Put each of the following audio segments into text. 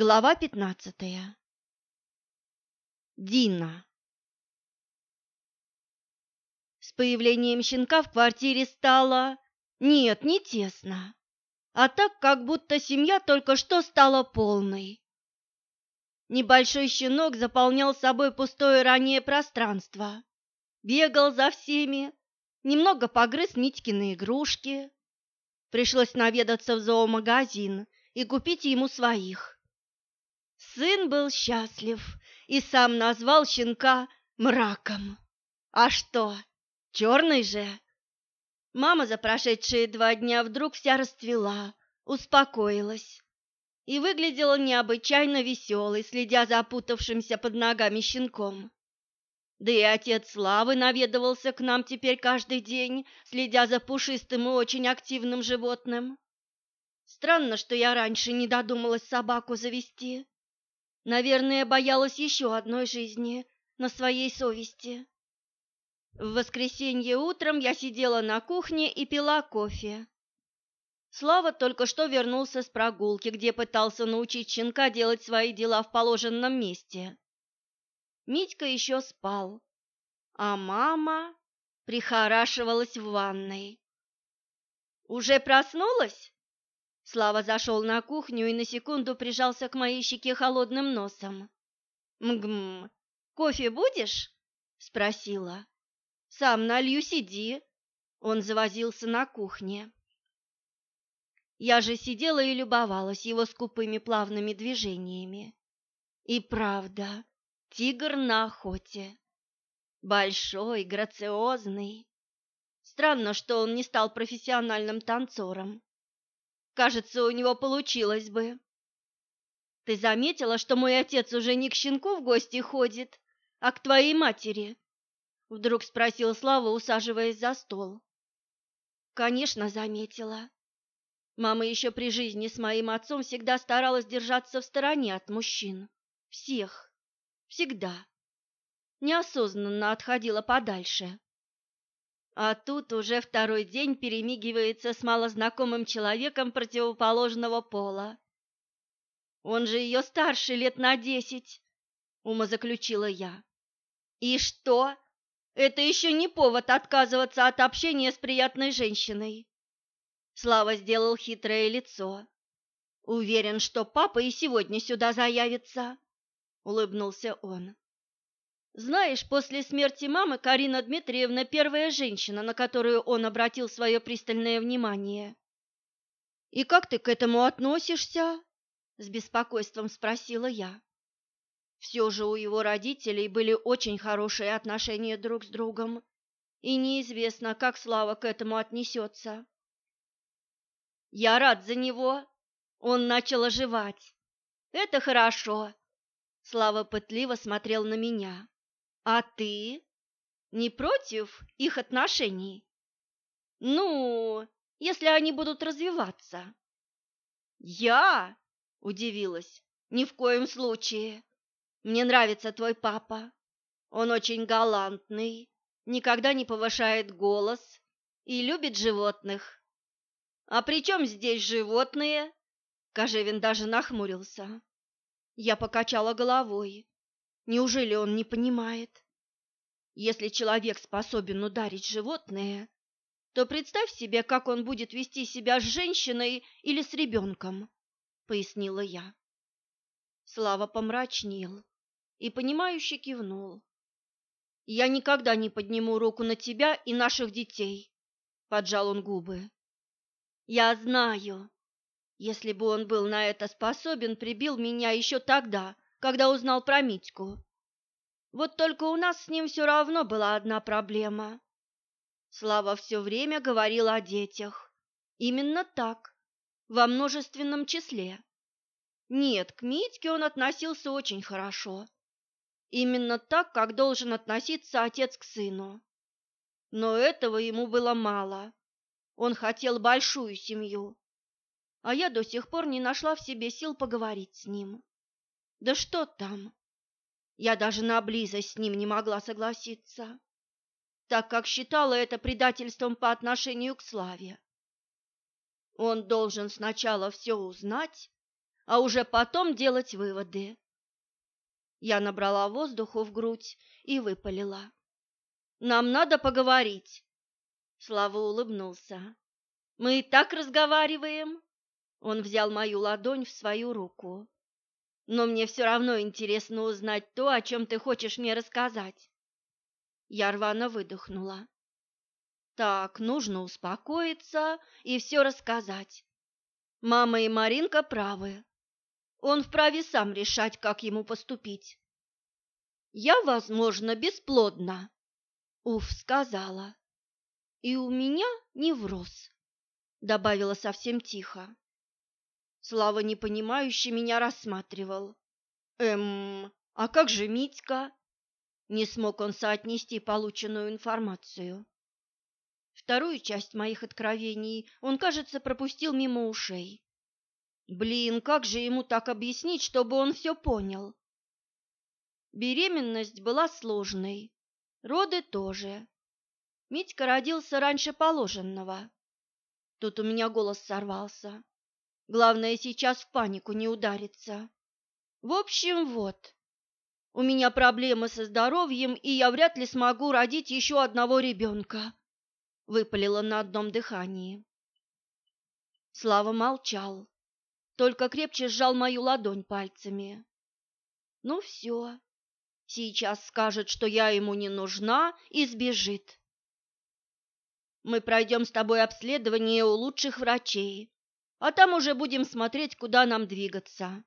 Глава пятнадцатая. Дина. С появлением щенка в квартире стало... Нет, не тесно, а так, как будто семья только что стала полной. Небольшой щенок заполнял собой пустое ранее пространство, бегал за всеми, немного погрыз Митькины игрушки. Пришлось наведаться в зоомагазин и купить ему своих. Сын был счастлив и сам назвал щенка мраком. А что, черный же? Мама за прошедшие два дня вдруг вся расцвела, успокоилась и выглядела необычайно веселой, следя за опутавшимся под ногами щенком. Да и отец Славы наведывался к нам теперь каждый день, следя за пушистым и очень активным животным. Странно, что я раньше не додумалась собаку завести. Наверное, боялась еще одной жизни на своей совести. В воскресенье утром я сидела на кухне и пила кофе. Слава только что вернулся с прогулки, где пытался научить щенка делать свои дела в положенном месте. Митька еще спал, а мама прихорашивалась в ванной. «Уже проснулась?» Слава зашел на кухню и на секунду прижался к моей щеке холодным носом. «Мгм, кофе будешь?» — спросила. «Сам налью, сиди». Он завозился на кухне. Я же сидела и любовалась его скупыми плавными движениями. И правда, тигр на охоте. Большой, грациозный. Странно, что он не стал профессиональным танцором. Кажется, у него получилось бы. Ты заметила, что мой отец уже не к щенку в гости ходит, а к твоей матери? Вдруг спросил Слава, усаживаясь за стол. Конечно, заметила. Мама еще при жизни с моим отцом всегда старалась держаться в стороне от мужчин. Всех. Всегда. Неосознанно отходила подальше. А тут уже второй день перемигивается с малознакомым человеком противоположного пола. Он же ее старше лет на десять, умозаключила я. И что? Это еще не повод отказываться от общения с приятной женщиной. Слава сделал хитрое лицо. Уверен, что папа и сегодня сюда заявится, улыбнулся он. Знаешь, после смерти мамы Карина Дмитриевна первая женщина, на которую он обратил свое пристальное внимание. И как ты к этому относишься? с беспокойством спросила я. Все же у его родителей были очень хорошие отношения друг с другом, и неизвестно, как Слава к этому отнесется. Я рад за него. Он начал оживать. Это хорошо. Слава пытливо смотрел на меня. А ты не против их отношений? Ну, если они будут развиваться. Я удивилась. Ни в коем случае. Мне нравится твой папа. Он очень галантный, никогда не повышает голос и любит животных. А при чем здесь животные? Кожевин даже нахмурился. Я покачала головой. Неужели он не понимает? Если человек способен ударить животное, то представь себе, как он будет вести себя с женщиной или с ребенком, пояснила я. Слава помрачнел и понимающе кивнул. Я никогда не подниму руку на тебя и наших детей, поджал он губы. Я знаю. Если бы он был на это способен, прибил меня еще тогда, когда узнал про Митьку. Вот только у нас с ним все равно была одна проблема. Слава все время говорил о детях. Именно так, во множественном числе. Нет, к Митьке он относился очень хорошо. Именно так, как должен относиться отец к сыну. Но этого ему было мало. Он хотел большую семью. А я до сих пор не нашла в себе сил поговорить с ним. Да что там? Я даже на близость с ним не могла согласиться, так как считала это предательством по отношению к Славе. Он должен сначала все узнать, а уже потом делать выводы. Я набрала воздуху в грудь и выпалила. «Нам надо поговорить!» Слава улыбнулся. «Мы и так разговариваем!» Он взял мою ладонь в свою руку. «Но мне все равно интересно узнать то, о чем ты хочешь мне рассказать». Я рвано выдохнула. «Так, нужно успокоиться и все рассказать. Мама и Маринка правы. Он вправе сам решать, как ему поступить. Я, возможно, бесплодна, уф, сказала. И у меня невроз, добавила совсем тихо. Слава непонимающе меня рассматривал. Эм, а как же Митька? Не смог он соотнести полученную информацию. Вторую часть моих откровений он, кажется, пропустил мимо ушей. Блин, как же ему так объяснить, чтобы он все понял? Беременность была сложной, роды тоже. Митька родился раньше положенного. Тут у меня голос сорвался. Главное сейчас в панику не удариться. В общем, вот. У меня проблемы со здоровьем, и я вряд ли смогу родить еще одного ребенка. Выпалила на одном дыхании. Слава молчал только крепче сжал мою ладонь пальцами. Ну все, сейчас скажет, что я ему не нужна и сбежит. Мы пройдем с тобой обследование у лучших врачей, а там уже будем смотреть, куда нам двигаться.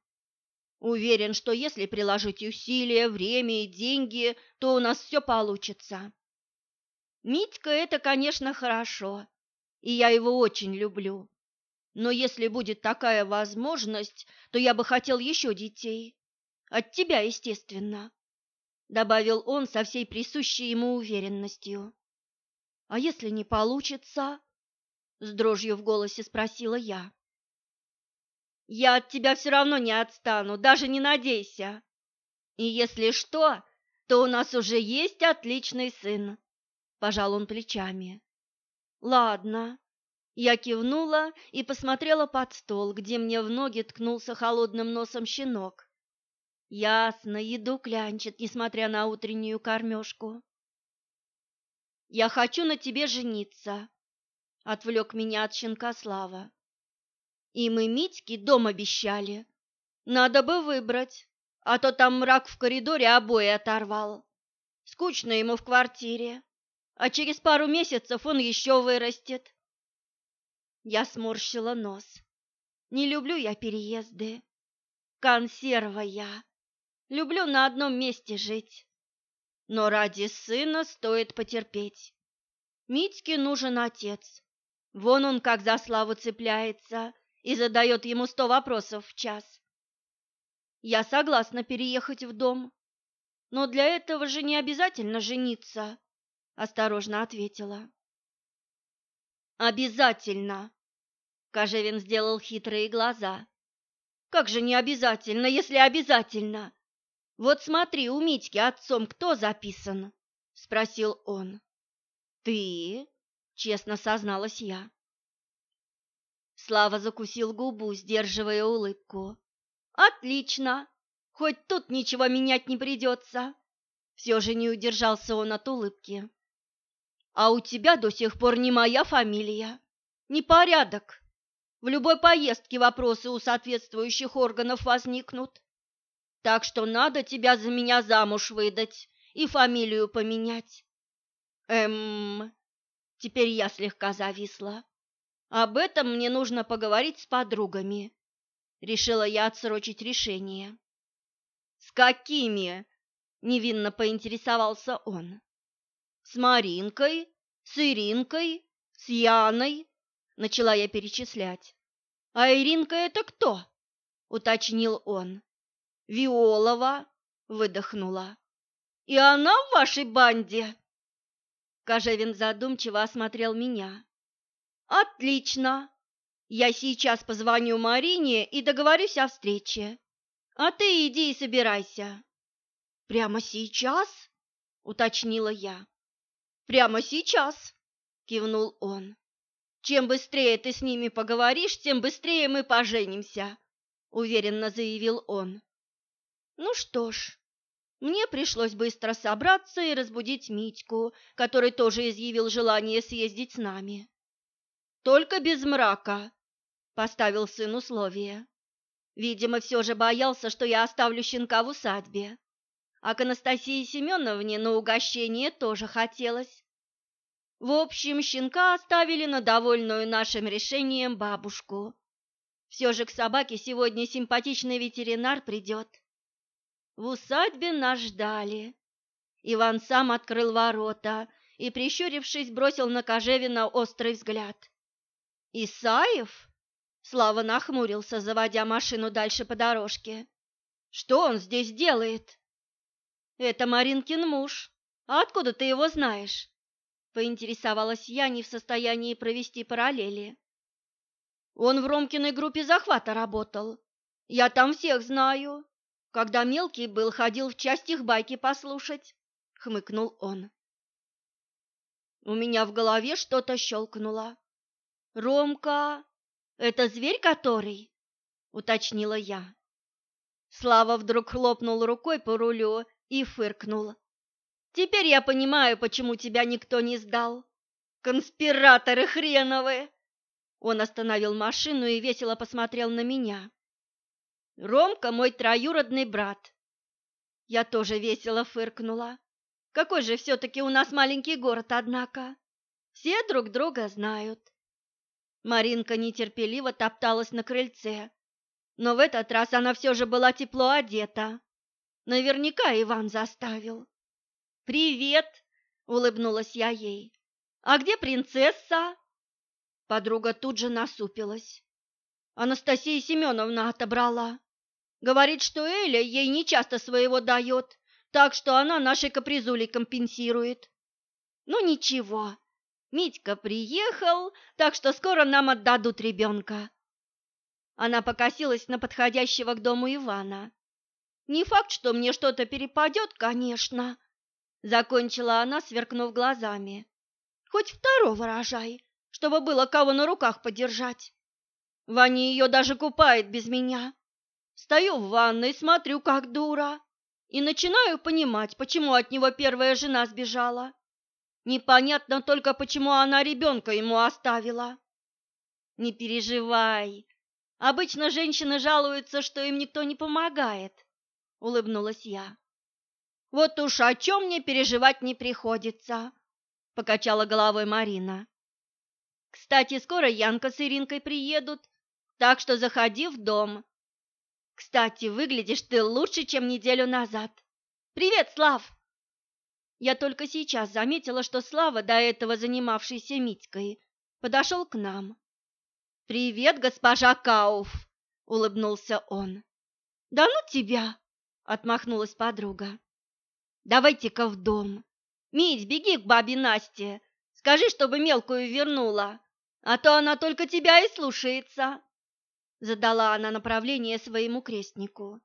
Уверен, что если приложить усилия, время и деньги, то у нас все получится. Митька – это, конечно, хорошо, и я его очень люблю. Но если будет такая возможность, то я бы хотел еще детей. От тебя, естественно, добавил он со всей присущей ему уверенностью. А если не получится? с дрожью в голосе спросила я. Я от тебя все равно не отстану, даже не надейся. И если что, то у нас уже есть отличный сын, пожал он плечами. Ладно, я кивнула и посмотрела под стол, где мне в ноги ткнулся холодным носом щенок. Ясно, еду клянчит, несмотря на утреннюю кормежку. «Я хочу на тебе жениться», — отвлек меня от щенка Слава. «И мы Митьке дом обещали. Надо бы выбрать, а то там мрак в коридоре обои оторвал. Скучно ему в квартире, а через пару месяцев он еще вырастет. Я сморщила нос. Не люблю я переезды. Консерва я. Люблю на одном месте жить. Но ради сына стоит потерпеть. Митьке нужен отец. Вон он как за славу цепляется и задает ему сто вопросов в час. Я согласна переехать в дом, но для этого же не обязательно жениться, осторожно ответила. Обязательно. Кожевин сделал хитрые глаза. Как же не обязательно, если обязательно? Вот смотри, у Митьки отцом кто записан? спросил он. Ты? честно созналась я. Слава закусил губу, сдерживая улыбку. Отлично. Хоть тут ничего менять не придется. Все же не удержался он от улыбки. А у тебя до сих пор не моя фамилия. Непорядок. В любой поездке вопросы у соответствующих органов возникнут. Так что надо тебя за меня замуж выдать и фамилию поменять. Эм, теперь я слегка зависла. Об этом мне нужно поговорить с подругами. Решила я отсрочить решение. С какими? Невинно поинтересовался он. С Маринкой, с Иринкой, с Яной, начала я перечислять. А Иринка это кто? уточнил он. Виолова, выдохнула. И она в вашей банде? Кожевин задумчиво осмотрел меня. Отлично. Я сейчас позвоню Марине и договорюсь о встрече. А ты иди и собирайся. Прямо сейчас? уточнила я. Прямо сейчас, кивнул он. Чем быстрее ты с ними поговоришь, тем быстрее мы поженимся. уверенно заявил он. Ну что ж, мне пришлось быстро собраться и разбудить Митьку, который тоже изъявил желание съездить с нами. Только без мрака, поставил сын условие. Видимо, все же боялся, что я оставлю щенка в усадьбе. А к Анастасии Семеновне на угощение тоже хотелось. В общем, щенка оставили на довольную нашим решением бабушку. Все же к собаке сегодня симпатичный ветеринар придет. В усадьбе нас ждали. Иван сам открыл ворота и, прищурившись, бросил на Кожевина острый взгляд. «Исаев?» — Слава нахмурился, заводя машину дальше по дорожке. «Что он здесь делает?» «Это Маринкин муж. А откуда ты его знаешь?» Поинтересовалась я, не в состоянии провести параллели. Он в Ромкиной группе захвата работал. Я там всех знаю. Когда мелкий был, ходил в часть их байки послушать, — хмыкнул он. У меня в голове что-то щелкнуло. «Ромка, это зверь который?» — уточнила я. Слава вдруг хлопнул рукой по рулю и фыркнул. Теперь я понимаю, почему тебя никто не сдал. Конспираторы хреновые!» Он остановил машину и весело посмотрел на меня. «Ромка мой троюродный брат». Я тоже весело фыркнула. «Какой же все-таки у нас маленький город, однако. Все друг друга знают». Маринка нетерпеливо топталась на крыльце, но в этот раз она все же была тепло одета. Наверняка Иван заставил. «Привет!» — улыбнулась я ей. «А где принцесса?» Подруга тут же насупилась. Анастасия Семеновна отобрала. Говорит, что Эля ей нечасто своего дает, так что она нашей капризули компенсирует. Ну ничего, Митька приехал, так что скоро нам отдадут ребенка. Она покосилась на подходящего к дому Ивана. Не факт, что мне что-то перепадет, конечно, Закончила она, сверкнув глазами. Хоть второго рожай, чтобы было кого на руках подержать. Ваня ее даже купает без меня. Стою в ванной, смотрю, как дура, и начинаю понимать, почему от него первая жена сбежала. Непонятно только, почему она ребенка ему оставила. Не переживай. Обычно женщины жалуются, что им никто не помогает, улыбнулась я. Вот уж о чем мне переживать не приходится, покачала головой Марина. Кстати, скоро Янка с Иринкой приедут, так что заходи в дом. Кстати, выглядишь ты лучше, чем неделю назад. Привет, Слав. Я только сейчас заметила, что Слава, до этого занимавшийся Митькой, подошел к нам. «Привет, госпожа Кауф!» — улыбнулся он. «Да ну тебя!» — отмахнулась подруга. Давайте-ка в дом. Мить, беги к бабе Насте. Скажи, чтобы мелкую вернула, а то она только тебя и слушается. Задала она направление своему крестнику.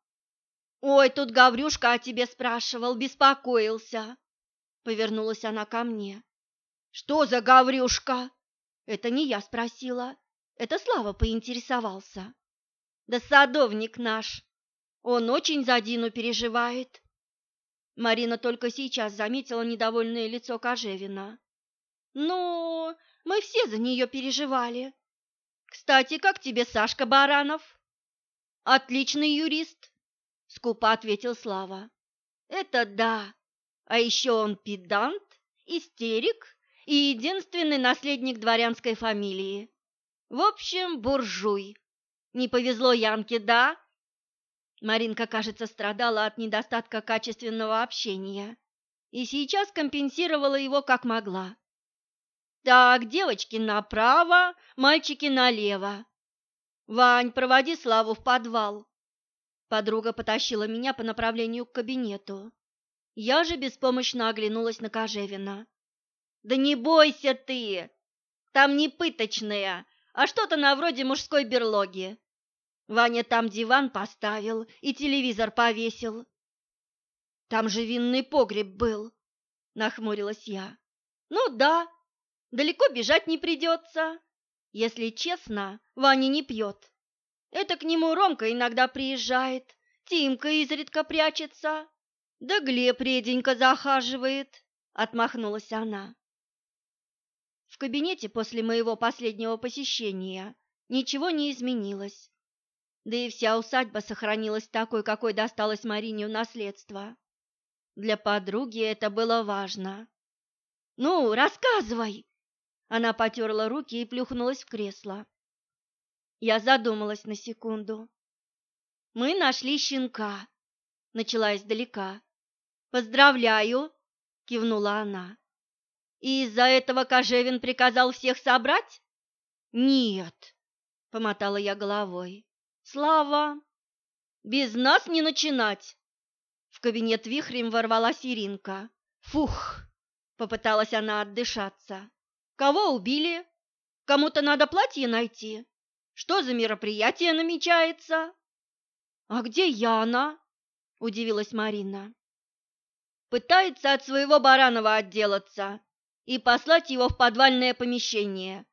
Ой, тут Гаврюшка о тебе спрашивал, беспокоился. Повернулась она ко мне. Что за Гаврюшка? Это не я спросила, это Слава поинтересовался. Да садовник наш. Он очень за Дину переживает. Марина только сейчас заметила недовольное лицо Кожевина. «Ну, мы все за нее переживали. Кстати, как тебе Сашка Баранов?» «Отличный юрист», — скупо ответил Слава. «Это да. А еще он педант, истерик и единственный наследник дворянской фамилии. В общем, буржуй. Не повезло Янке, да?» Маринка, кажется, страдала от недостатка качественного общения и сейчас компенсировала его как могла. «Так, девочки направо, мальчики налево. Вань, проводи Славу в подвал». Подруга потащила меня по направлению к кабинету. Я же беспомощно оглянулась на Кожевина. «Да не бойся ты! Там не пыточная, а что-то на вроде мужской берлоги. Ваня там диван поставил и телевизор повесил. Там же винный погреб был, нахмурилась я. Ну да, далеко бежать не придется. Если честно, Ваня не пьет. Это к нему Ромка иногда приезжает, Тимка изредка прячется, да Глеб реденько захаживает, отмахнулась она. В кабинете после моего последнего посещения ничего не изменилось. Да и вся усадьба сохранилась такой, какой досталась Марине в наследство. Для подруги это было важно. «Ну, рассказывай!» Она потерла руки и плюхнулась в кресло. Я задумалась на секунду. «Мы нашли щенка», — начала издалека. «Поздравляю!» — кивнула она. «И из-за этого Кожевин приказал всех собрать?» «Нет», — помотала я головой. «Слава! Без нас не начинать!» В кабинет вихрем ворвалась Иринка. «Фух!» — попыталась она отдышаться. «Кого убили? Кому-то надо платье найти? Что за мероприятие намечается?» «А где Яна?» — удивилась Марина. «Пытается от своего Баранова отделаться и послать его в подвальное помещение».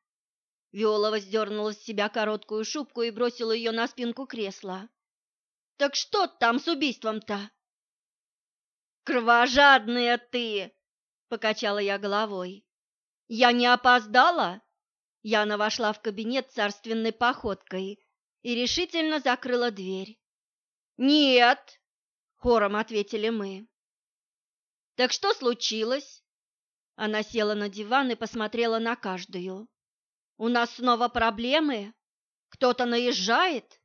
Виола воздернула с себя короткую шубку и бросила ее на спинку кресла. «Так что там с убийством-то?» «Кровожадная ты!» — покачала я головой. «Я не опоздала?» Яна вошла в кабинет царственной походкой и решительно закрыла дверь. «Нет!» — хором ответили мы. «Так что случилось?» Она села на диван и посмотрела на каждую. «У нас снова проблемы? Кто-то наезжает?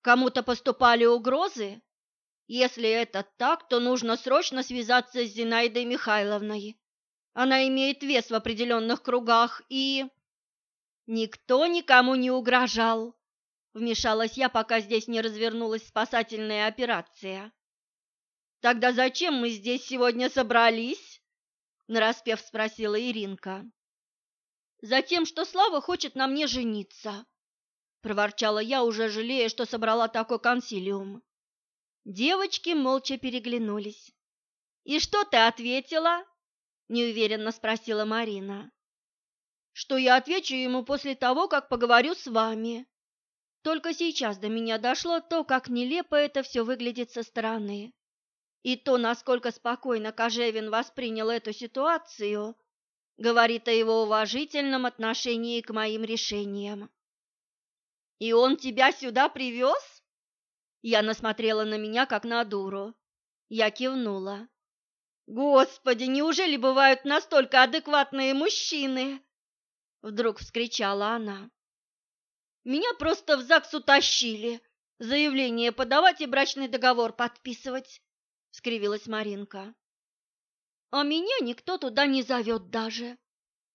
Кому-то поступали угрозы? Если это так, то нужно срочно связаться с Зинаидой Михайловной. Она имеет вес в определенных кругах и...» «Никто никому не угрожал», Вмешалась я, пока здесь не развернулась спасательная операция. Тогда зачем мы здесь сегодня собрались? нараспев спросила Иринка. Затем, что Слава хочет на мне жениться, проворчала я, уже жалея, что собрала такой консилиум. Девочки молча переглянулись. И что ты ответила? неуверенно спросила Марина. Что я отвечу ему после того, как поговорю с вами, только сейчас до меня дошло то, как нелепо это все выглядит со стороны. И то, насколько спокойно Кожевин воспринял эту ситуацию, говорит о его уважительном отношении к моим решениям. «И он тебя сюда привез?» Я насмотрела на меня, как на дуру. Я кивнула. «Господи, неужели бывают настолько адекватные мужчины?» Вдруг вскричала она. Меня просто в ЗАГС утащили. Заявление подавать и брачный договор подписывать, — скривилась Маринка. А меня никто туда не зовет даже.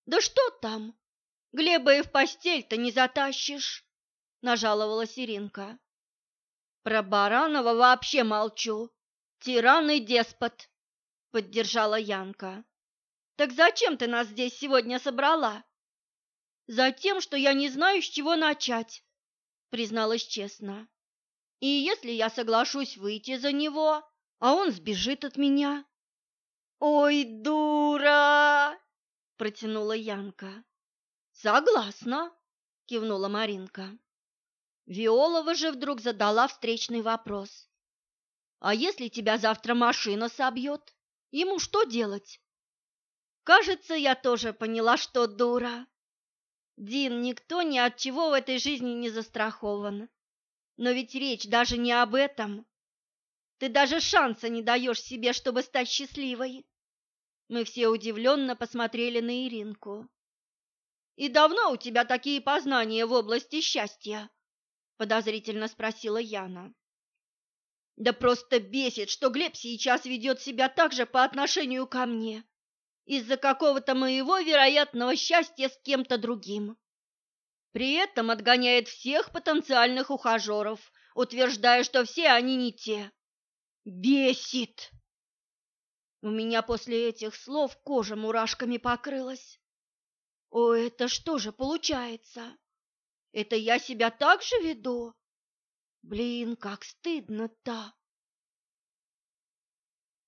Да что там? Глеба и в постель-то не затащишь, — нажаловалась Иринка. Про Баранова вообще молчу. Тиран и деспот, — поддержала Янка. Так зачем ты нас здесь сегодня собрала? Затем, что я не знаю, с чего начать, призналась честно. И если я соглашусь выйти за него, а он сбежит от меня. Ой, дура, протянула Янка. Согласна, кивнула Маринка. Виолова же вдруг задала встречный вопрос. А если тебя завтра машина собьет? Ему что делать? Кажется, я тоже поняла, что дура. Дин, никто ни от чего в этой жизни не застрахован. Но ведь речь даже не об этом. Ты даже шанса не даешь себе, чтобы стать счастливой. Мы все удивленно посмотрели на Иринку. «И давно у тебя такие познания в области счастья?» – подозрительно спросила Яна. «Да просто бесит, что Глеб сейчас ведет себя так же по отношению ко мне из-за какого-то моего вероятного счастья с кем-то другим. При этом отгоняет всех потенциальных ухажеров, утверждая, что все они не те. Бесит! У меня после этих слов кожа мурашками покрылась. О, это что же получается? Это я себя так же веду? Блин, как стыдно-то!